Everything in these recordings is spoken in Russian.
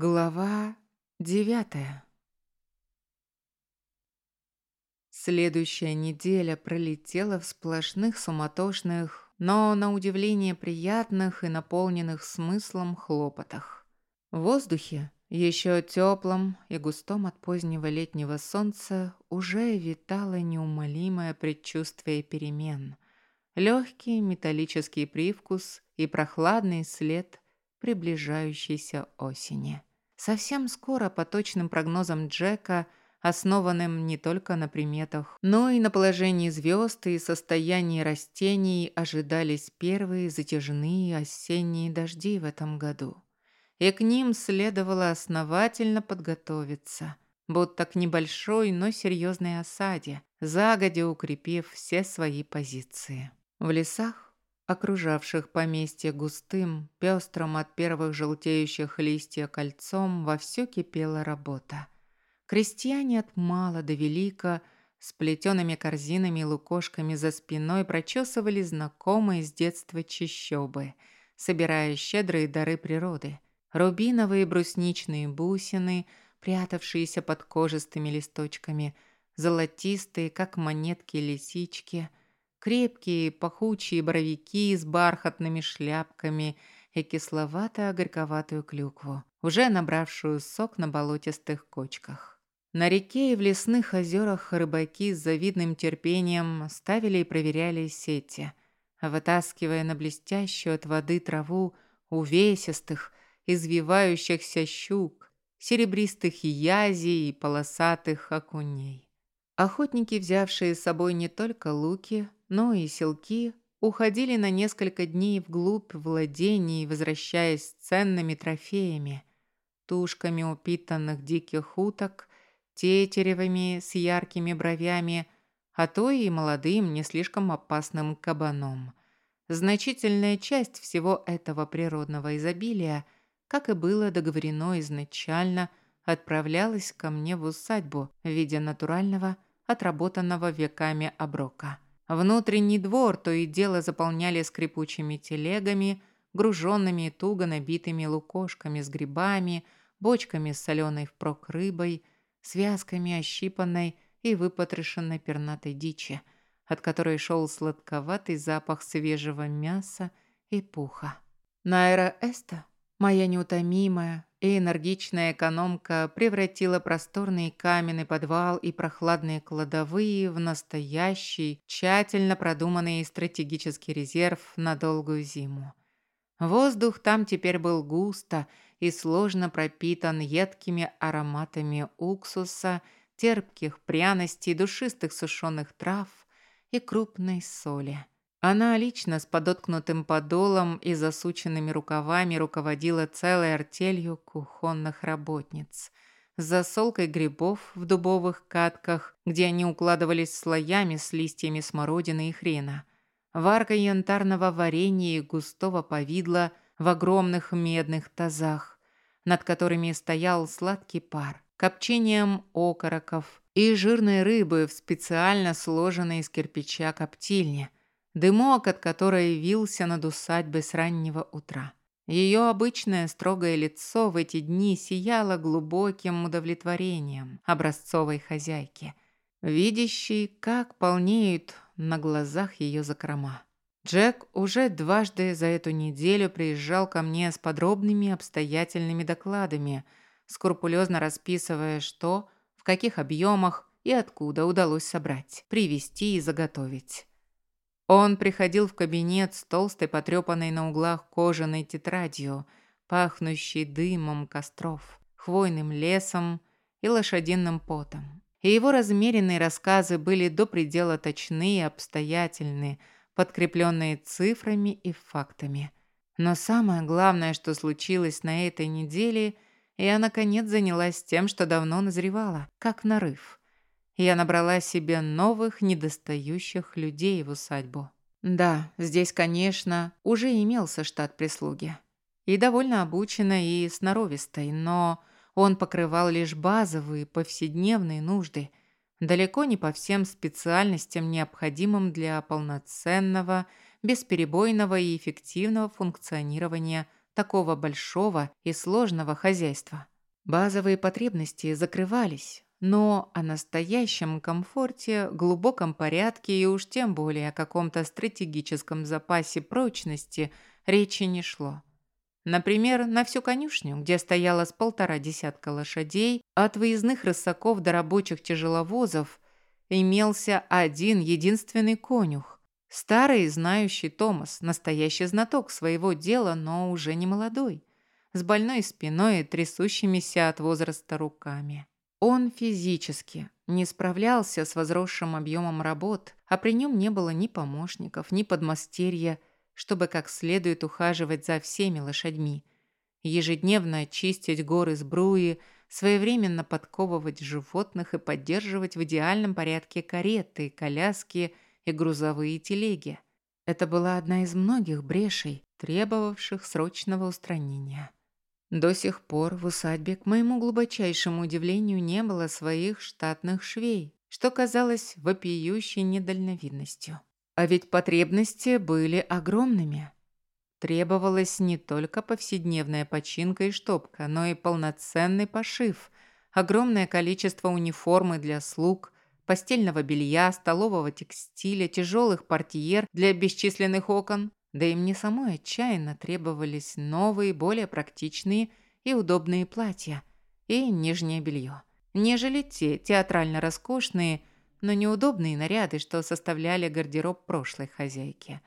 Глава девятая Следующая неделя пролетела в сплошных суматошных, но, на удивление, приятных и наполненных смыслом хлопотах. В воздухе, еще теплом и густом от позднего летнего солнца, уже витало неумолимое предчувствие перемен. Легкий металлический привкус и прохладный след приближающейся осени. Совсем скоро, по точным прогнозам Джека, основанным не только на приметах, но и на положении звезд и состоянии растений, ожидались первые затяжные осенние дожди в этом году. И к ним следовало основательно подготовиться, будто к небольшой, но серьезной осаде, загодя укрепив все свои позиции. В лесах окружавших поместье густым, пестрым от первых желтеющих листьев кольцом, вовсю кипела работа. Крестьяне от мала до велика с плетеными корзинами и лукошками за спиной прочесывали знакомые с детства чащобы, собирая щедрые дары природы. Рубиновые брусничные бусины, прятавшиеся под кожистыми листочками, золотистые, как монетки лисички – крепкие пахучие боровики с бархатными шляпками и кисловато-горьковатую клюкву, уже набравшую сок на болотистых кочках. На реке и в лесных озерах рыбаки с завидным терпением ставили и проверяли сети, вытаскивая на блестящую от воды траву увесистых, извивающихся щук, серебристых язей и полосатых окуней. Охотники, взявшие с собой не только луки, но и селки уходили на несколько дней вглубь владений, возвращаясь с ценными трофеями, тушками упитанных диких уток, тетеревыми с яркими бровями, а то и молодым, не слишком опасным кабаном. Значительная часть всего этого природного изобилия, как и было договорено изначально, отправлялась ко мне в усадьбу в виде натурального, отработанного веками оброка. Внутренний двор то и дело заполняли скрипучими телегами, груженными туго набитыми лукошками с грибами, бочками с соленой впрок рыбой, связками ощипанной и выпотрошенной пернатой дичи, от которой шел сладковатый запах свежего мяса и пуха. Найра Эста, моя неутомимая, и энергичная экономка превратила просторный каменный подвал и прохладные кладовые в настоящий, тщательно продуманный стратегический резерв на долгую зиму. Воздух там теперь был густо и сложно пропитан едкими ароматами уксуса, терпких пряностей, душистых сушеных трав и крупной соли. Она лично с подоткнутым подолом и засученными рукавами руководила целой артелью кухонных работниц. С засолкой грибов в дубовых катках, где они укладывались слоями с листьями смородины и хрена. Варкой янтарного варенья и густого повидла в огромных медных тазах, над которыми стоял сладкий пар, копчением окороков и жирной рыбы в специально сложенной из кирпича коптильне – дымок от которой вился над усадьбой с раннего утра. Ее обычное строгое лицо в эти дни сияло глубоким удовлетворением образцовой хозяйки, видящей, как полнеют на глазах ее закрома. Джек уже дважды за эту неделю приезжал ко мне с подробными обстоятельными докладами, скрупулезно расписывая, что, в каких объемах и откуда удалось собрать, привезти и заготовить. Он приходил в кабинет с толстой потрепанной на углах кожаной тетрадью, пахнущей дымом костров, хвойным лесом и лошадиным потом. И его размеренные рассказы были до предела точны и обстоятельны, подкрепленные цифрами и фактами. Но самое главное, что случилось на этой неделе, я наконец занялась тем, что давно назревала, как нарыв. Я набрала себе новых недостающих людей в усадьбу. Да, здесь, конечно, уже имелся штат прислуги. И довольно обученной и сноровистой, но он покрывал лишь базовые повседневные нужды, далеко не по всем специальностям, необходимым для полноценного, бесперебойного и эффективного функционирования такого большого и сложного хозяйства. Базовые потребности закрывались, но о настоящем комфорте, глубоком порядке и уж тем более о каком-то стратегическом запасе прочности речи не шло. Например, на всю конюшню, где стояло с полтора десятка лошадей, от выездных рысаков до рабочих тяжеловозов, имелся один единственный конюх. Старый, знающий Томас, настоящий знаток своего дела, но уже не молодой, с больной спиной и трясущимися от возраста руками. Он физически не справлялся с возросшим объемом работ, а при нем не было ни помощников, ни подмастерья, чтобы как следует ухаживать за всеми лошадьми, ежедневно чистить горы сбруи, своевременно подковывать животных и поддерживать в идеальном порядке кареты, коляски и грузовые телеги. Это была одна из многих брешей, требовавших срочного устранения. До сих пор в усадьбе, к моему глубочайшему удивлению, не было своих штатных швей, что казалось вопиющей недальновидностью. А ведь потребности были огромными. Требовалась не только повседневная починка и штопка, но и полноценный пошив, огромное количество униформы для слуг, постельного белья, столового текстиля, тяжелых портьер для бесчисленных окон, да и мне самой отчаянно требовались новые, более практичные и удобные платья и нижнее белье, нежели те театрально роскошные, но неудобные наряды, что составляли гардероб прошлой хозяйки.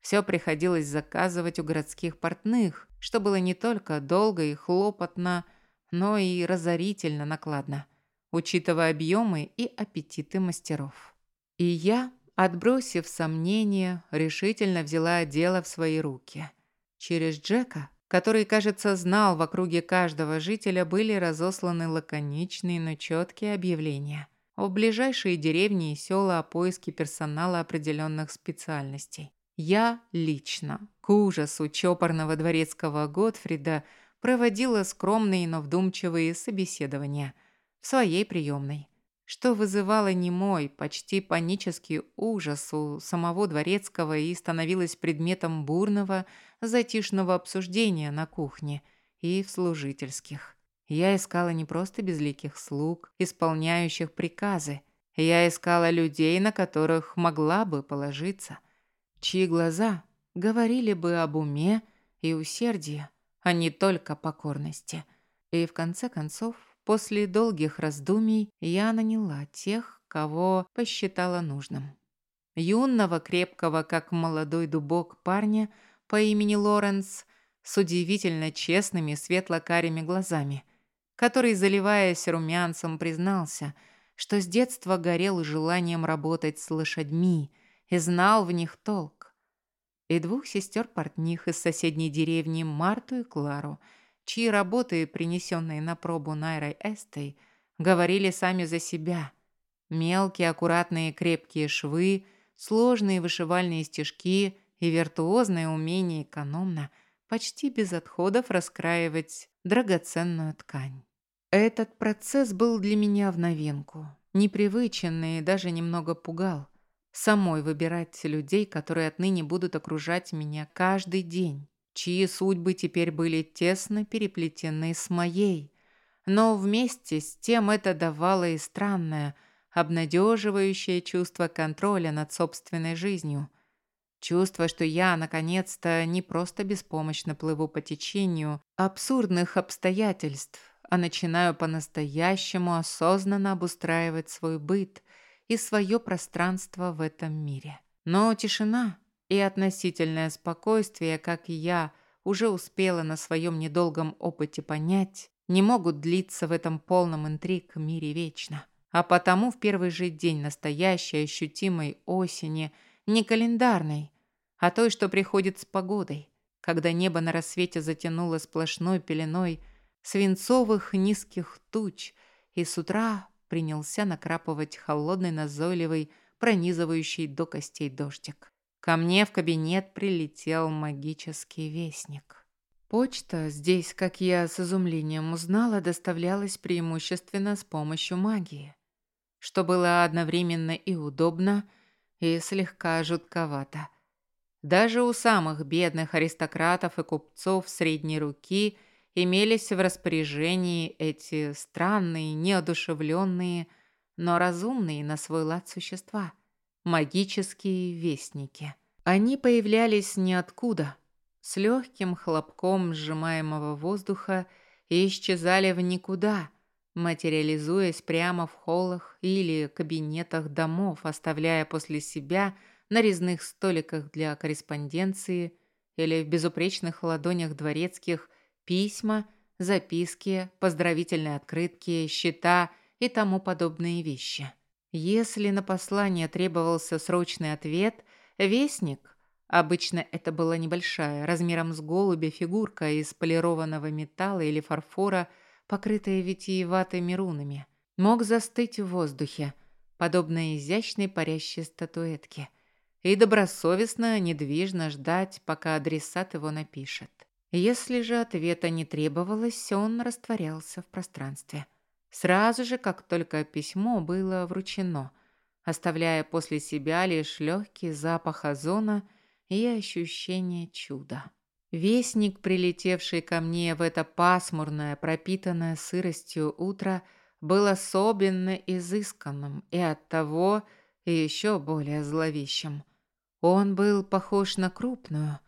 Все приходилось заказывать у городских портных, что было не только долго и хлопотно, но и разорительно накладно, учитывая объемы и аппетиты мастеров. И я Отбросив сомнения, решительно взяла дело в свои руки. Через Джека, который, кажется, знал в округе каждого жителя, были разосланы лаконичные, но четкие объявления в ближайшие деревни и села о поиске персонала определенных специальностей. Я лично, к ужасу чопорного дворецкого Готфрида, проводила скромные, но вдумчивые собеседования в своей приемной что вызывало немой, почти панический ужас у самого Дворецкого и становилось предметом бурного, затишного обсуждения на кухне и в служительских. Я искала не просто безликих слуг, исполняющих приказы. Я искала людей, на которых могла бы положиться, чьи глаза говорили бы об уме и усердии, а не только покорности. И в конце концов После долгих раздумий я наняла тех, кого посчитала нужным. Юного, крепкого, как молодой дубок парня по имени Лоренс с удивительно честными светло-карими глазами, который, заливаясь румянцем, признался, что с детства горел желанием работать с лошадьми и знал в них толк. И двух сестер-портних из соседней деревни Марту и Клару – чьи работы, принесенные на пробу Найрой Эстой, говорили сами за себя. Мелкие, аккуратные, крепкие швы, сложные вышивальные стежки и виртуозное умение экономно, почти без отходов раскраивать драгоценную ткань. Этот процесс был для меня в новинку, непривычен и даже немного пугал. Самой выбирать людей, которые отныне будут окружать меня каждый день чьи судьбы теперь были тесно переплетены с моей. Но вместе с тем это давало и странное, обнадеживающее чувство контроля над собственной жизнью. Чувство, что я, наконец-то, не просто беспомощно плыву по течению абсурдных обстоятельств, а начинаю по-настоящему осознанно обустраивать свой быт и свое пространство в этом мире. Но тишина, и относительное спокойствие, как и я уже успела на своем недолгом опыте понять, не могут длиться в этом полном интриг мире вечно. А потому в первый же день настоящей ощутимой осени, не календарной, а той, что приходит с погодой, когда небо на рассвете затянуло сплошной пеленой свинцовых низких туч, и с утра принялся накрапывать холодный назойливый, пронизывающий до костей дождик. Ко мне в кабинет прилетел магический вестник. Почта здесь, как я с изумлением узнала, доставлялась преимущественно с помощью магии, что было одновременно и удобно, и слегка жутковато. Даже у самых бедных аристократов и купцов средней руки имелись в распоряжении эти странные, неодушевленные, но разумные на свой лад существа – магические вестники. Они появлялись ниоткуда, с легким хлопком сжимаемого воздуха и исчезали в никуда, материализуясь прямо в холлах или кабинетах домов, оставляя после себя на резных столиках для корреспонденции или в безупречных ладонях дворецких письма, записки, поздравительные открытки, счета и тому подобные вещи. Если на послание требовался срочный ответ, вестник, обычно это была небольшая, размером с голубя фигурка из полированного металла или фарфора – покрытая витиеватыми рунами, мог застыть в воздухе, подобно изящной парящей статуэтке, и добросовестно, недвижно ждать, пока адресат его напишет. Если же ответа не требовалось, он растворялся в пространстве. Сразу же, как только письмо было вручено, оставляя после себя лишь легкий запах озона и ощущение чуда. Вестник, прилетевший ко мне в это пасмурное, пропитанное сыростью утро, был особенно изысканным и оттого еще более зловещим. Он был похож на крупную,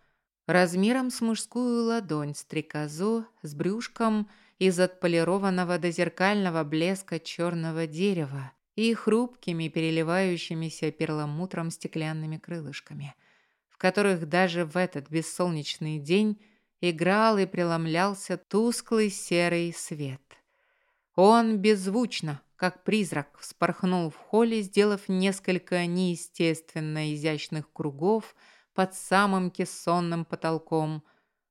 размером с мужскую ладонь стрекозу с брюшком из отполированного до зеркального блеска черного дерева и хрупкими переливающимися перламутром стеклянными крылышками – в которых даже в этот бессолнечный день играл и преломлялся тусклый серый свет. Он беззвучно, как призрак, вспорхнул в холле, сделав несколько неестественно изящных кругов под самым кессонным потолком,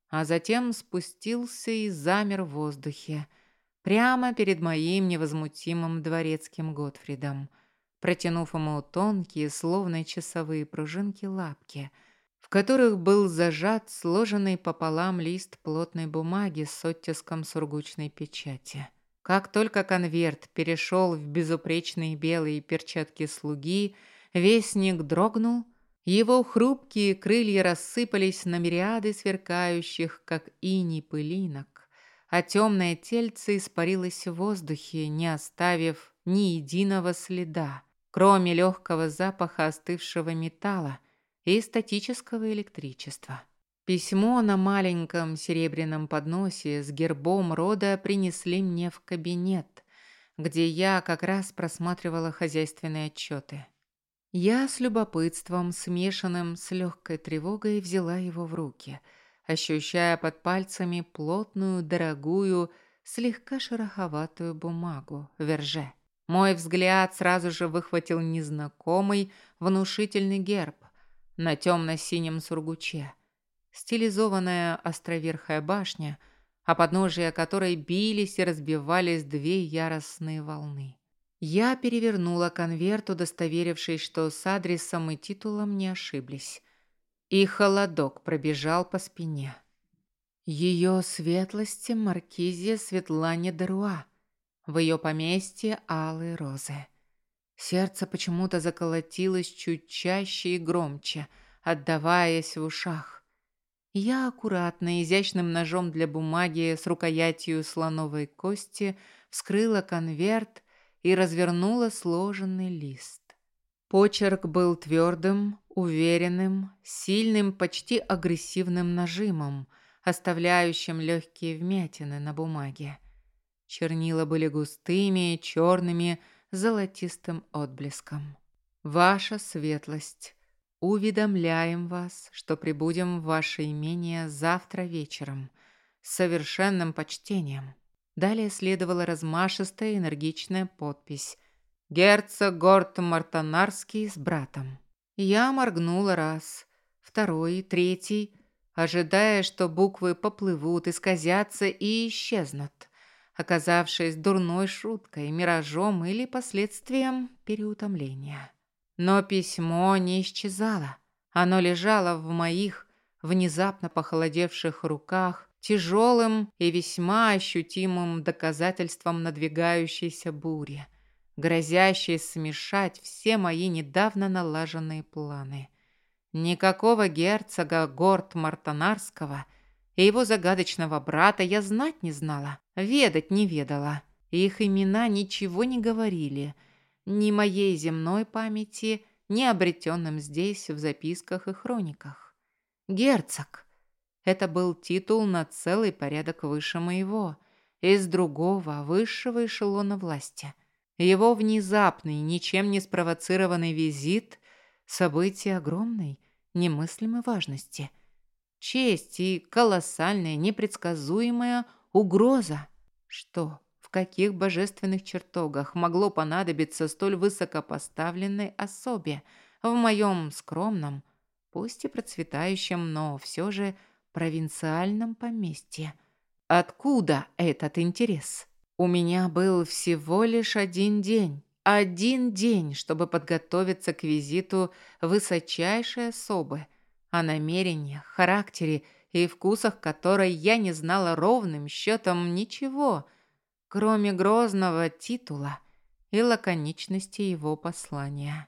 а затем спустился и замер в воздухе, прямо перед моим невозмутимым дворецким Готфридом, протянув ему тонкие, словно часовые пружинки лапки – в которых был зажат сложенный пополам лист плотной бумаги с оттиском сургучной печати. Как только конверт перешел в безупречные белые перчатки слуги, вестник дрогнул, его хрупкие крылья рассыпались на мириады сверкающих, как иней пылинок, а темное тельце испарилось в воздухе, не оставив ни единого следа, кроме легкого запаха остывшего металла, и статического электричества. Письмо на маленьком серебряном подносе с гербом рода принесли мне в кабинет, где я как раз просматривала хозяйственные отчеты. Я с любопытством, смешанным с легкой тревогой, взяла его в руки, ощущая под пальцами плотную, дорогую, слегка шероховатую бумагу, верже. Мой взгляд сразу же выхватил незнакомый, внушительный герб, на темно-синем сургуче. Стилизованная островерхая башня, о подножие которой бились и разбивались две яростные волны. Я перевернула конверт, удостоверившись, что с адресом и титулом не ошиблись. И холодок пробежал по спине. Ее светлости Маркизия Светлане Деруа. В ее поместье алые розы. Сердце почему-то заколотилось чуть чаще и громче, отдаваясь в ушах. Я аккуратно, изящным ножом для бумаги с рукоятью слоновой кости вскрыла конверт и развернула сложенный лист. Почерк был твердым, уверенным, сильным, почти агрессивным нажимом, оставляющим легкие вмятины на бумаге. Чернила были густыми, черными, золотистым отблеском. Ваша светлость, уведомляем вас, что прибудем в ваше имение завтра вечером с совершенным почтением. Далее следовала размашистая энергичная подпись «Герцог Горт Мартанарский с братом». Я моргнула раз, второй, третий, ожидая, что буквы поплывут, исказятся и исчезнут оказавшись дурной шуткой, миражом или последствием переутомления. Но письмо не исчезало. Оно лежало в моих внезапно похолодевших руках, тяжелым и весьма ощутимым доказательством надвигающейся бури, грозящей смешать все мои недавно налаженные планы. Никакого герцога Горд Мартонарского и его загадочного брата я знать не знала, ведать не ведала. Их имена ничего не говорили, ни моей земной памяти, ни обретенным здесь в записках и хрониках. Герцог – это был титул на целый порядок выше моего, из другого, высшего эшелона власти. Его внезапный, ничем не спровоцированный визит – событие огромной, немыслимой важности. Честь и колоссальная, непредсказуемая угроза. Что, в каких божественных чертогах могло понадобиться столь высокопоставленной особе в моем скромном, пусть и процветающем, но все же провинциальном поместье? Откуда этот интерес? У меня был всего лишь один день. Один день, чтобы подготовиться к визиту высочайшей особы, о намерениях, характере и вкусах которой я не знала ровным счетом ничего, кроме грозного титула и лаконичности его послания.